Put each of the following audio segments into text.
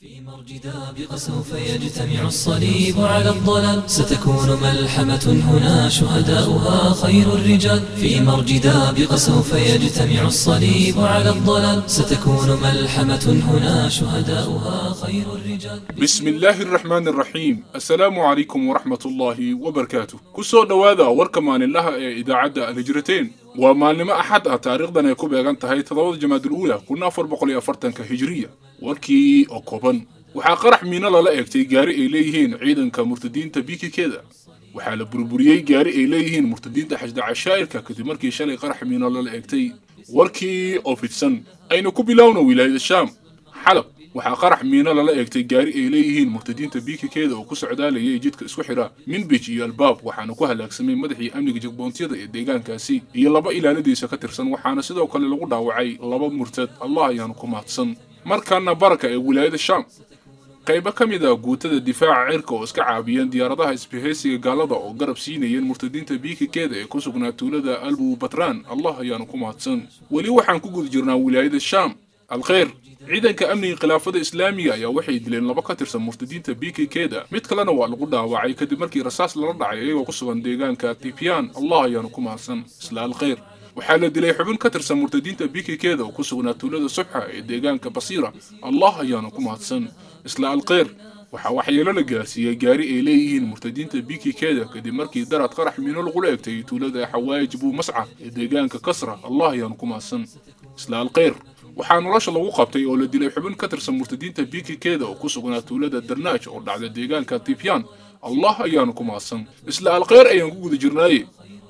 في مرج دابق سوف يجتمع الصليب على الضلال. ستكون ملحمة هنا شهداؤها خير الرجال. في مرج دابق سوف يجتمع الصليب على الضلال. ستكون ملحمة هنا شهداؤها خير الرجال. بسم الله الرحمن الرحيم. السلام عليكم ورحمة الله وبركاته. kusoo dhowaada warka maalinlaha ee idaacadda alhijrateen waa maalnimo axad ah taariikhdan ay ku beegan tahay toddobada jamaadul uula kun warkii oo kooban waxaa qarax miino lala eegtay gaari ay leeyihiin ciidanka murtadiinta bikikeeda waxaa la burburiyey gaari ay leeyihiin murtadiinta xashda cashaa'irka kadib markii shalay qarax miino lala eegtay warkii oo fidsan aynu ku bilowna wilaayada shaam. Xalab waxaa qarax miino lala eegtay gaari ay leeyihiin murtadiinta bikikeeda oo ku socdaalayay jidka isku xidha minbij iyo albaab waxaana ku halaagsamay madaxii amniga jagboontiyada ee deegaankaasi iyo laba ilaaladiisa ka tirsan waxaana sidoo kale lagu dhaawacay laba murtad allah ayaanu ku mahadsan markaana baraka ee wilaayada shaam qaybo ka mid ah guutada difaaca cirka oo iska caabiyeen diyaaradaha isbahaysiga gaalada oo garab siinayeen murtadiinta bikikeeda ee ku sugnaa tuulada albu batraan allah ayaanu ku mahadsan. Weli waxaan ku guda jirnaa wilaayada shaam alkheyr ciidanka amniga khilaafada islaamiga ayaa waxay dileen laba ka tirsan murtadiinta bikikeeda mid kalena waa lagu dhaawacay kadib markii rasaas lala dhacay iyagoo ku sugan deegaanka tibyaan allah ayaanu ku mahadsan. Isla alkheyr waxaa la dilay xubin ka tirsan murtadiinta bikikeeda oo ku sugnaa tuulada subxa ee deegaanka basiira allah ayaanu ku mahadsan. Isla alkheyr waxaa waxyeelo la gaarsiiyey gaari ay leeyihiin murtadiinta bikikeeda kadib markii darad qarax miino lagula egtay tuulada xawaayij buu masca ee deegaanka kasra. Allah ayaanu ku mahadsan. Isla alkheyr waxaa nolosha lagu qabtay oo la dilay xubin ka tirsan murtadiinta bikikeeda oo ku sugnaa tuulada darnaaj oo dhacda deegaanka tibyaan allah ayaanu ku mahadsan. Isla alkheyr ayaan ku guda jirnaaye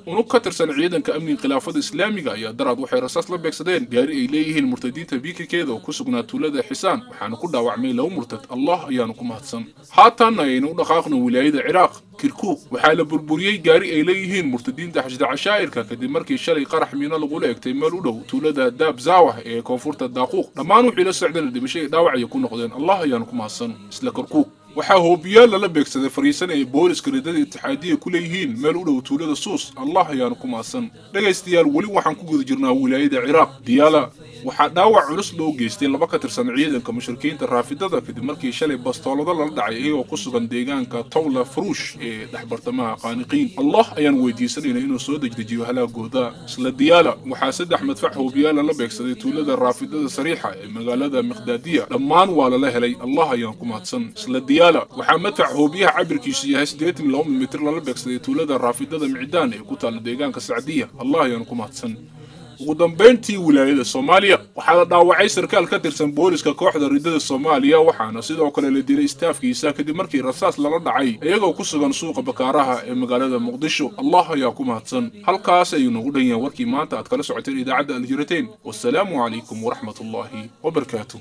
unug ka tirsan ciidanka amniga khilaafada islaamiga ayaa daraad waxay rasaas la beegsadeen. Gaari ay leeyihiin murtadiinta bikikeeda oo ku sugnaa tuulada xisaan waxaana ku dhaawacmay laba murtad. Allah ayaanu ku mahadsan. Haatanna ayaynu u dhaqaaqno wilaayada ciraaq kirkuuk. Waxaa la burburiyey gaari ay leeyihiin murtadiinta xashda cashaa'irka kadib markii shalay qarax miino lagula egtay meel u dhow tuulada daab zaawah ee koonfurta daaquuq. Dhammaan wixii la socdana dhimasho ay dhaawacaya ku noqdeen. Allah ayaanu ku mahadsan. Isla kirkuuk waxaa hoobiyaal lala beegsaday fariisan ay booliska ridada itixaadiya ku leeyihiin meel u dhow tuulada suus. Allah ayaanu ku mahadsan dhegaystayaal weli waxaan ku guda jirnaa wilaayada ciraaq. Diyaala waxaa dhaawac culus loo geystay laba ka tirsan ciidanka mushrikiinta raafidada kadib markii shalay bastoolado lala dhacay iyagoo ku sugan deegaanka tawla furuush ee dhexbartamaha qaaniqiin. Allah ayaan weydiisanayna inuu soo dejdejiyo halaagooda isla diyaala. Waxaa saddex madfac hoobiyaal lala beegsaday tuulada raafidada sariixa ee magaalada miqdaadiya. Dhammaan waa lala helay. Allah ayaan ku mahadsan isla diyaala. Waxaa madfac hoobiyaha cabirkiisu yahay siddeetan iyo laba mitir lala beegsaday tuulada raafidada micdaan ee ku taala deegaanka sacdiya. Allah ayaan ku mahadsan ugu dambayntii wilaayada soomaaliya waxaa la dhaawacay sarkaal ka tirsan booliska kooxda ridada soomaaliya waxaana sidoo kale la dilay istaafkiisa kadib markii rasaas lala dhacay iyagoo ku sugan suuqa bakaaraha ee magaalada muqdisho allah ayaa ku mahadsan halkaas ayuu nagu dhan yahay warkii maanta aad kala socoteen idaacadda aljirateen wasalaamu calaykum waraxmat ullaahi wabarakaatuh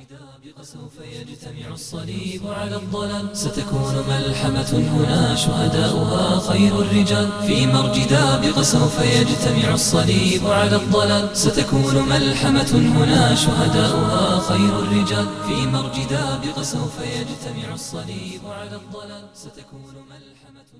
سوف يجتمع الصليب على الضلال ستكون ملحمة هنا شهداؤها خير الرجال في مرج دابق سوف يجتمع الصليب على الضلال ستكون ملحمة هنا شهداؤها خير الرجال. في مرج دابق سوف يجتمع الصليب على الضلال. ستكون ملحمة